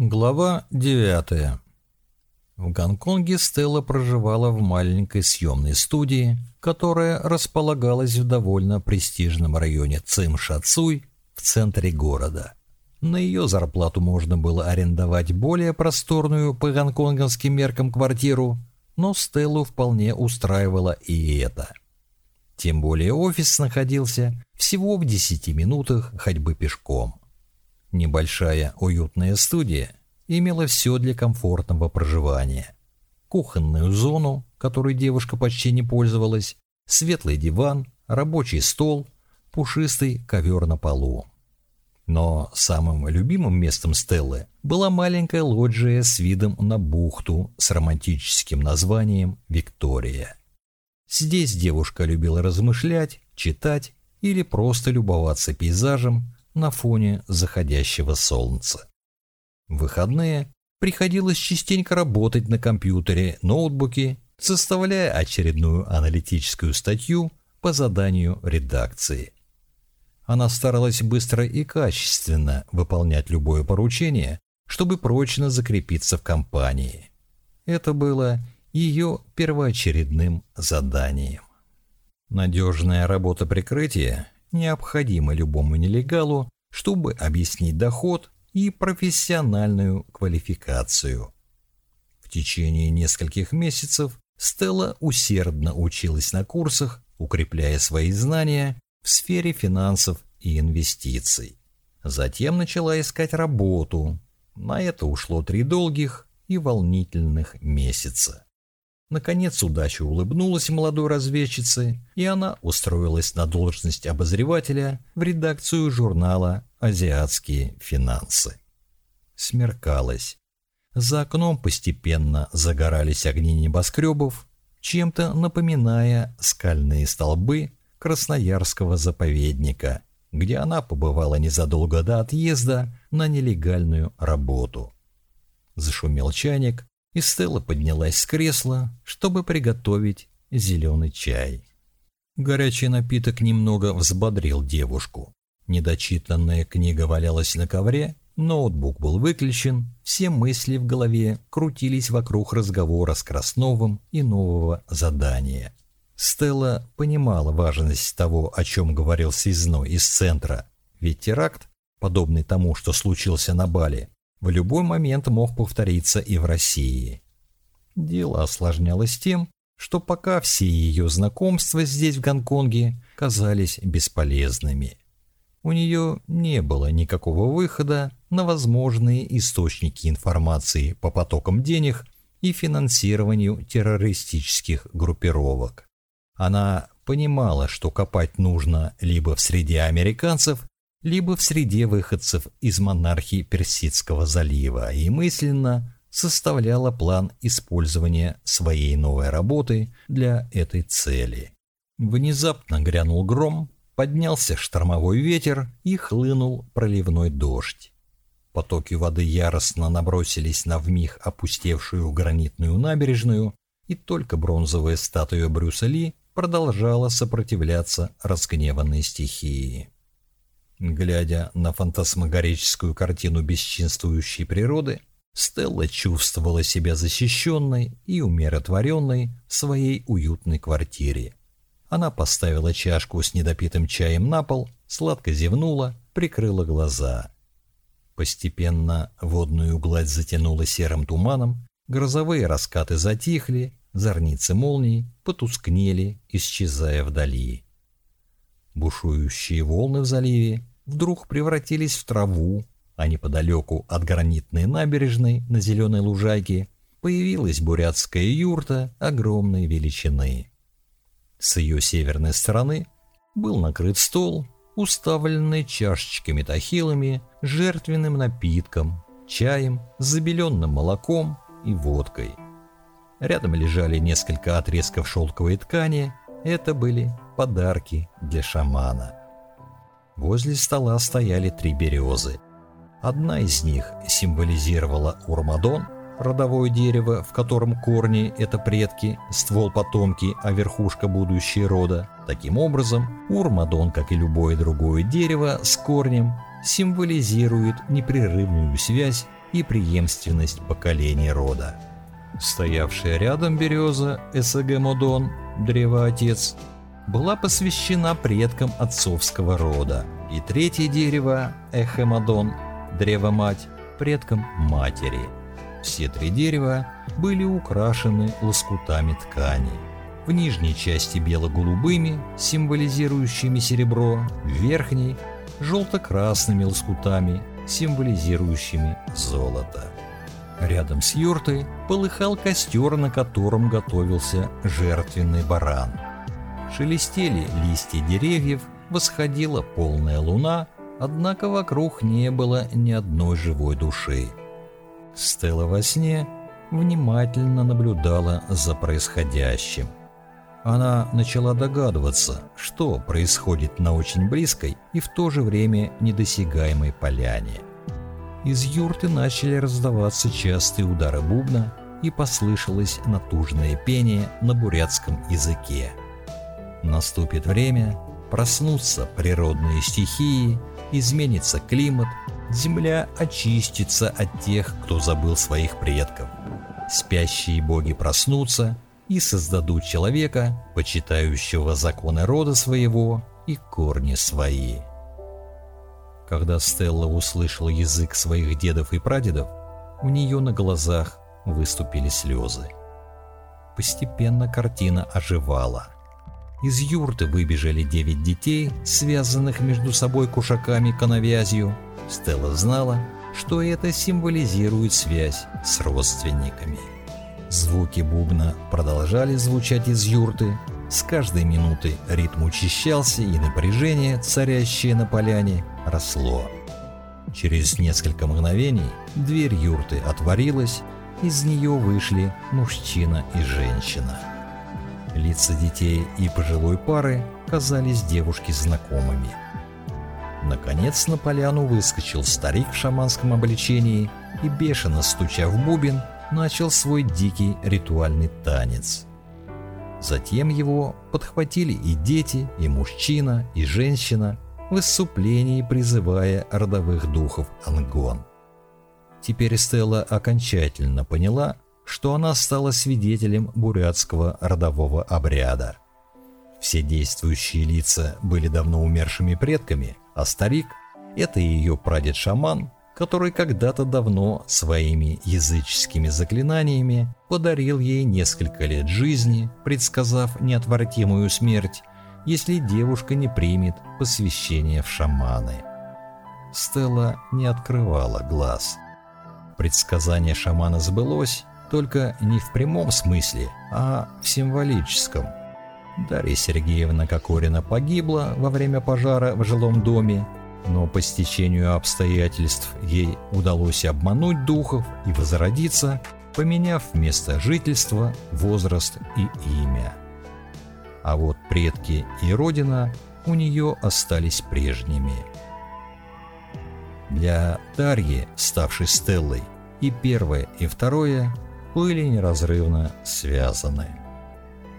Глава 9. В Гонконге Стелла проживала в маленькой съемной студии, которая располагалась в довольно престижном районе Цим-Шацуй в центре города. На ее зарплату можно было арендовать более просторную по гонконгским меркам квартиру, но Стеллу вполне устраивало и это. Тем более офис находился всего в 10 минутах ходьбы пешком. Небольшая уютная студия имела все для комфортного проживания. Кухонную зону, которой девушка почти не пользовалась, светлый диван, рабочий стол, пушистый ковер на полу. Но самым любимым местом Стеллы была маленькая лоджия с видом на бухту с романтическим названием «Виктория». Здесь девушка любила размышлять, читать или просто любоваться пейзажем, на фоне заходящего солнца. В выходные приходилось частенько работать на компьютере, ноутбуке, составляя очередную аналитическую статью по заданию редакции. Она старалась быстро и качественно выполнять любое поручение, чтобы прочно закрепиться в компании. Это было ее первоочередным заданием. Надежная работа прикрытия необходимо любому нелегалу, чтобы объяснить доход и профессиональную квалификацию. В течение нескольких месяцев Стелла усердно училась на курсах, укрепляя свои знания в сфере финансов и инвестиций. Затем начала искать работу. На это ушло три долгих и волнительных месяца. Наконец удача улыбнулась молодой разведчице, и она устроилась на должность обозревателя в редакцию журнала «Азиатские финансы». Смеркалось. За окном постепенно загорались огни небоскребов, чем-то напоминая скальные столбы Красноярского заповедника, где она побывала незадолго до отъезда на нелегальную работу. Зашумел чайник, и Стелла поднялась с кресла, чтобы приготовить зеленый чай. Горячий напиток немного взбодрил девушку. Недочитанная книга валялась на ковре, ноутбук был выключен, все мысли в голове крутились вокруг разговора с Красновым и нового задания. Стелла понимала важность того, о чем говорил Связной из центра, ведь теракт, подобный тому, что случился на Бали, в любой момент мог повториться и в России. Дело осложнялось тем, что пока все ее знакомства здесь, в Гонконге, казались бесполезными. У нее не было никакого выхода на возможные источники информации по потокам денег и финансированию террористических группировок. Она понимала, что копать нужно либо в среде американцев, либо в среде выходцев из монархии Персидского залива и мысленно составляла план использования своей новой работы для этой цели. Внезапно грянул гром, поднялся штормовой ветер и хлынул проливной дождь. Потоки воды яростно набросились на вмиг опустевшую гранитную набережную, и только бронзовая статуя Брюса Ли продолжала сопротивляться разгневанной стихии. Глядя на фантасмагорическую картину бесчинствующей природы, Стелла чувствовала себя защищенной и умиротворенной в своей уютной квартире. Она поставила чашку с недопитым чаем на пол, сладко зевнула, прикрыла глаза. Постепенно водную гладь затянула серым туманом, грозовые раскаты затихли, зорницы молний потускнели, исчезая вдали. Бушующие волны в заливе вдруг превратились в траву, а неподалеку от гранитной набережной на зеленой лужайке появилась бурятская юрта огромной величины. С ее северной стороны был накрыт стол, уставленный чашечками-тахилами, жертвенным напитком, чаем, забеленным молоком и водкой. Рядом лежали несколько отрезков шелковой ткани, это были подарки для шамана. Возле стола стояли три березы. Одна из них символизировала Урмадон, родовое дерево, в котором корни – это предки, ствол – потомки, а верхушка – будущее рода. Таким образом, Урмадон, как и любое другое дерево с корнем, символизирует непрерывную связь и преемственность поколений рода. Стоявшая рядом береза Эсагемодон, древо-отец, была посвящена предкам отцовского рода, и третье дерево Эхемодон, древо-мать, предкам матери. Все три дерева были украшены лоскутами ткани. В нижней части бело-голубыми, символизирующими серебро, в верхней – желто-красными лоскутами, символизирующими золото. Рядом с юртой полыхал костер, на котором готовился жертвенный баран. Шелестели листья деревьев, восходила полная луна, однако вокруг не было ни одной живой души. Стелла во сне внимательно наблюдала за происходящим. Она начала догадываться, что происходит на очень близкой и в то же время недосягаемой поляне. Из юрты начали раздаваться частые удары бубна, и послышалось натужное пение на бурятском языке. Наступит время, проснутся природные стихии, изменится климат, земля очистится от тех, кто забыл своих предков. Спящие боги проснутся и создадут человека, почитающего законы рода своего и корни свои. Когда Стелла услышала язык своих дедов и прадедов, у нее на глазах выступили слезы. Постепенно картина оживала. Из юрты выбежали девять детей, связанных между собой кушаками-коновязью. Стелла знала, что это символизирует связь с родственниками. Звуки бубна продолжали звучать из юрты. С каждой минуты ритм учащался, и напряжение, царящее на поляне, росло. Через несколько мгновений дверь юрты отворилась, из нее вышли мужчина и женщина. Лица детей и пожилой пары казались девушке знакомыми. Наконец на поляну выскочил старик в шаманском обличении и, бешено стуча в бубен, начал свой дикий ритуальный танец. Затем его подхватили и дети, и мужчина, и женщина, в выступлении призывая родовых духов Ангон. Теперь Стелла окончательно поняла, что она стала свидетелем бурятского родового обряда. Все действующие лица были давно умершими предками, а старик – это ее прадед-шаман, который когда-то давно своими языческими заклинаниями подарил ей несколько лет жизни, предсказав неотвратимую смерть, если девушка не примет посвящение в шаманы. Стелла не открывала глаз. Предсказание шамана сбылось, только не в прямом смысле, а в символическом. Дарья Сергеевна Кокорина погибла во время пожара в жилом доме, но по стечению обстоятельств ей удалось обмануть духов и возродиться, поменяв место жительства, возраст и имя а вот предки и родина у нее остались прежними. Для Дарьи, ставшей Стеллой, и первое, и второе были неразрывно связаны.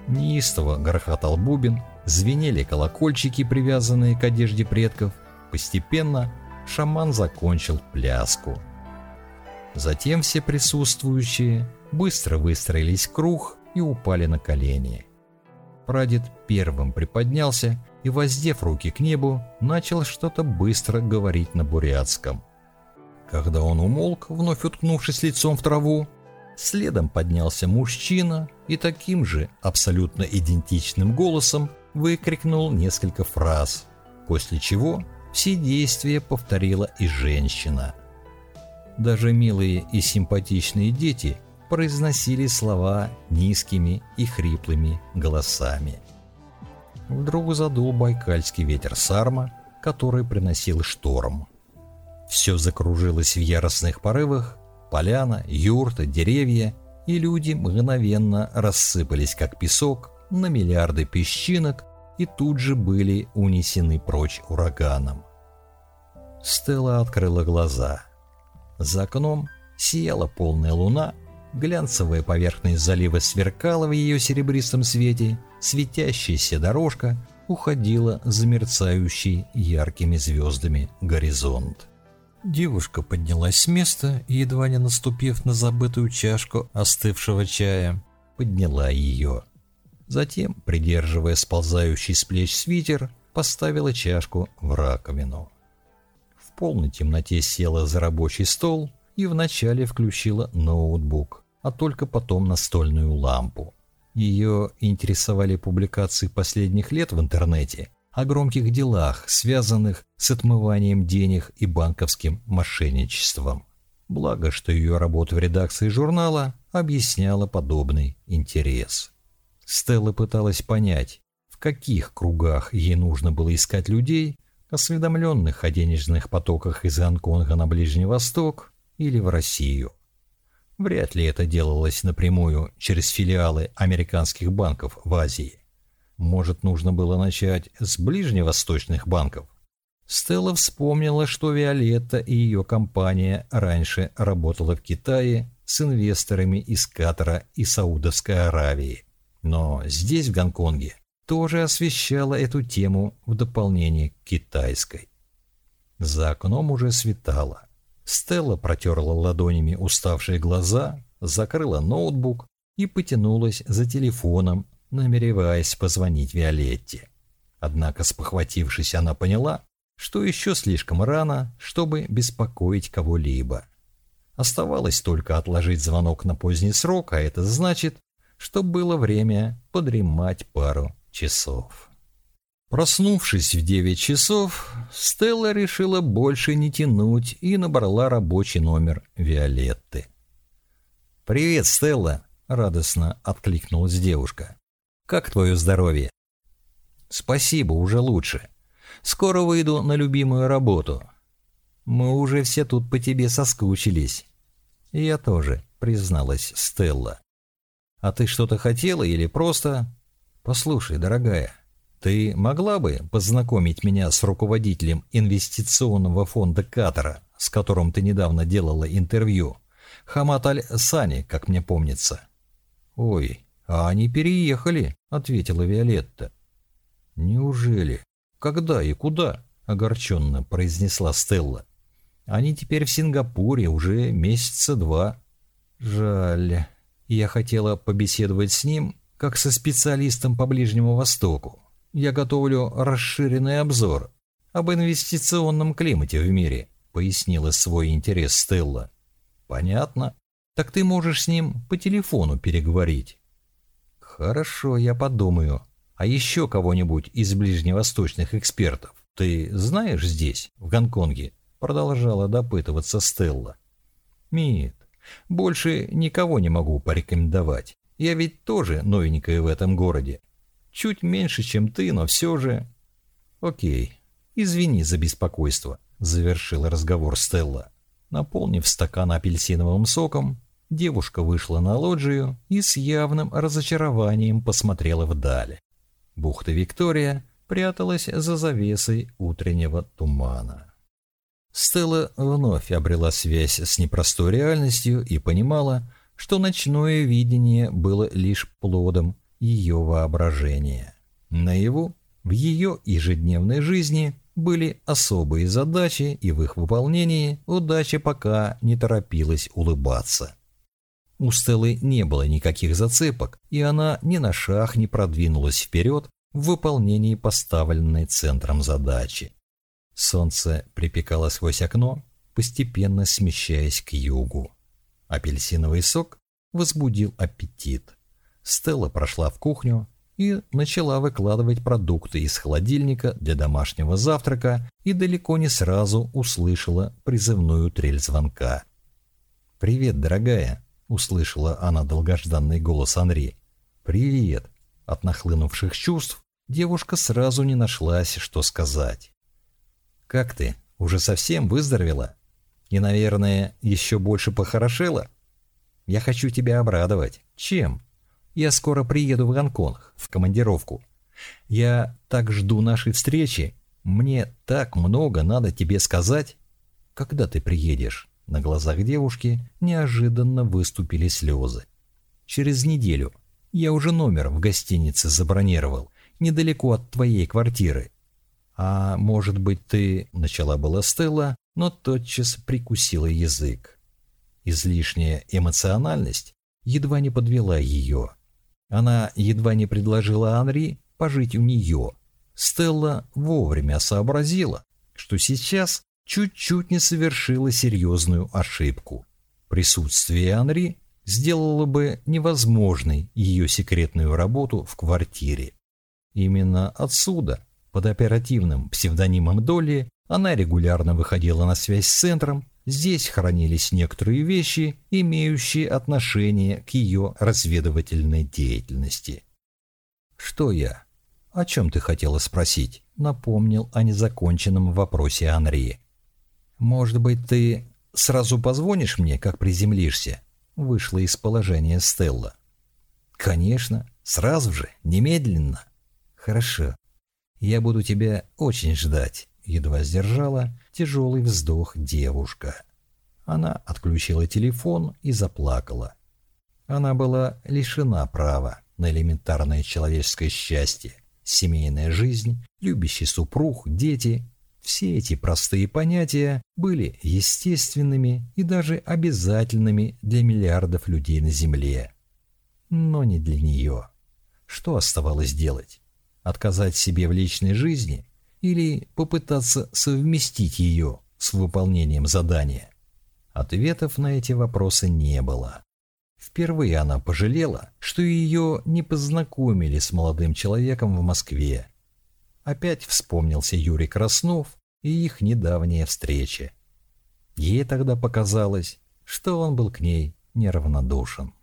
Неистово грохотал бубен, звенели колокольчики, привязанные к одежде предков. Постепенно шаман закончил пляску. Затем все присутствующие быстро выстроились в круг и упали на колени. Прадед первым приподнялся и, воздев руки к небу, начал что-то быстро говорить на бурятском. Когда он умолк, вновь уткнувшись лицом в траву, следом поднялся мужчина и таким же, абсолютно идентичным голосом выкрикнул несколько фраз, после чего все действия повторила и женщина. Даже милые и симпатичные дети – произносили слова низкими и хриплыми голосами. Вдруг задул байкальский ветер сарма, который приносил шторм. Все закружилось в яростных порывах, поляна, юрта, деревья, и люди мгновенно рассыпались, как песок, на миллиарды песчинок и тут же были унесены прочь ураганом. Стелла открыла глаза. За окном сияла полная луна, Глянцевая поверхность залива сверкала в ее серебристом свете, светящаяся дорожка уходила за мерцающий яркими звездами горизонт. Девушка поднялась с места и, едва не наступив на забытую чашку остывшего чая, подняла ее. Затем, придерживая сползающий с плеч свитер, поставила чашку в раковину. В полной темноте села за рабочий стол и вначале включила ноутбук, а только потом настольную лампу. Ее интересовали публикации последних лет в интернете о громких делах, связанных с отмыванием денег и банковским мошенничеством. Благо, что ее работа в редакции журнала объясняла подобный интерес. Стелла пыталась понять, в каких кругах ей нужно было искать людей, осведомленных о денежных потоках из Гонконга на Ближний Восток или в Россию. Вряд ли это делалось напрямую через филиалы американских банков в Азии. Может, нужно было начать с ближневосточных банков? Стелла вспомнила, что Виолетта и ее компания раньше работала в Китае с инвесторами из Катара и Саудовской Аравии. Но здесь, в Гонконге, тоже освещала эту тему в дополнение к китайской. За окном уже светало. Стелла протерла ладонями уставшие глаза, закрыла ноутбук и потянулась за телефоном, намереваясь позвонить Виолетте. Однако, спохватившись, она поняла, что еще слишком рано, чтобы беспокоить кого-либо. Оставалось только отложить звонок на поздний срок, а это значит, что было время подремать пару часов. Проснувшись в 9 часов, Стелла решила больше не тянуть и набрала рабочий номер Виолетты. «Привет, Стелла!» — радостно откликнулась девушка. «Как твое здоровье?» «Спасибо, уже лучше. Скоро выйду на любимую работу. Мы уже все тут по тебе соскучились». «Я тоже», — призналась Стелла. «А ты что-то хотела или просто...» «Послушай, дорогая, ты могла бы познакомить меня с руководителем инвестиционного фонда Катара, с которым ты недавно делала интервью? Хамат Аль-Сани, как мне помнится. Ой, а они переехали, ответила Виолетта. Неужели? Когда и куда? Огорченно произнесла Стелла. Они теперь в Сингапуре уже месяца два. Жаль. Я хотела побеседовать с ним, как со специалистом по Ближнему Востоку я готовлю расширенный обзор об инвестиционном климате в мире», — пояснила свой интерес Стелла. «Понятно. Так ты можешь с ним по телефону переговорить». «Хорошо, я подумаю. А еще кого-нибудь из ближневосточных экспертов ты знаешь здесь, в Гонконге?» — продолжала допытываться Стелла. «Нет, больше никого не могу порекомендовать. Я ведь тоже новенькая в этом городе. Чуть меньше, чем ты, но все же... Окей, извини за беспокойство, завершила разговор Стелла. Наполнив стакан апельсиновым соком, девушка вышла на лоджию и с явным разочарованием посмотрела вдаль. Бухта Виктория пряталась за завесой утреннего тумана. Стелла вновь обрела связь с непростой реальностью и понимала, что ночное видение было лишь плодом ее воображения. Наяву, в ее ежедневной жизни были особые задачи, и в их выполнении удача пока не торопилась улыбаться. У Стеллы не было никаких зацепок, и она ни на шаг не продвинулась вперед в выполнении поставленной центром задачи. Солнце припекало сквозь окно, постепенно смещаясь к югу. Апельсиновый сок возбудил аппетит. Стелла прошла в кухню и начала выкладывать продукты из холодильника для домашнего завтрака и далеко не сразу услышала призывную трель звонка. «Привет, дорогая!» — услышала она долгожданный голос Анри. «Привет!» От нахлынувших чувств девушка сразу не нашлась, что сказать. «Как ты? Уже совсем выздоровела? И, наверное, еще больше похорошела? Я хочу тебя обрадовать. Чем?» Я скоро приеду в Гонконг, в командировку. Я так жду нашей встречи. Мне так много надо тебе сказать. Когда ты приедешь?» На глазах девушки неожиданно выступили слезы. «Через неделю. Я уже номер в гостинице забронировал. недалеко от твоей квартиры. А может быть, ты...» — начала была Стелла, но тотчас прикусила язык. Излишняя эмоциональность едва не подвела ее. Она едва не предложила Анри пожить у нее. Стелла вовремя сообразила, что сейчас чуть-чуть не совершила серьезную ошибку. Присутствие Анри сделало бы невозможной ее секретную работу в квартире. Именно отсюда, под оперативным псевдонимом Долли, она регулярно выходила на связь с центром, здесь хранились некоторые вещи, имеющие отношение к ее разведывательной деятельности. «Что я? О чем ты хотела спросить?» — напомнил о незаконченном вопросе Анри. «Может быть, ты сразу позвонишь мне, как приземлишься?» — вышла из положения Стелла. «Конечно, сразу же, немедленно». «Хорошо. Я буду тебя очень ждать едва сдержала тяжелый вздох девушка. Она отключила телефон и заплакала. Она была лишена права на элементарное человеческое счастье, семейная жизнь, любящий супруг, дети. Все эти простые понятия были естественными и даже обязательными для миллиардов людей на Земле. Но не для нее. Что оставалось делать? Отказать себе в личной жизни? или попытаться совместить ее с выполнением задания? Ответов на эти вопросы не было. Впервые она пожалела, что ее не познакомили с молодым человеком в Москве. Опять вспомнился Юрий Краснов и их недавняя встреча. Ей тогда показалось, что он был к ней неравнодушен.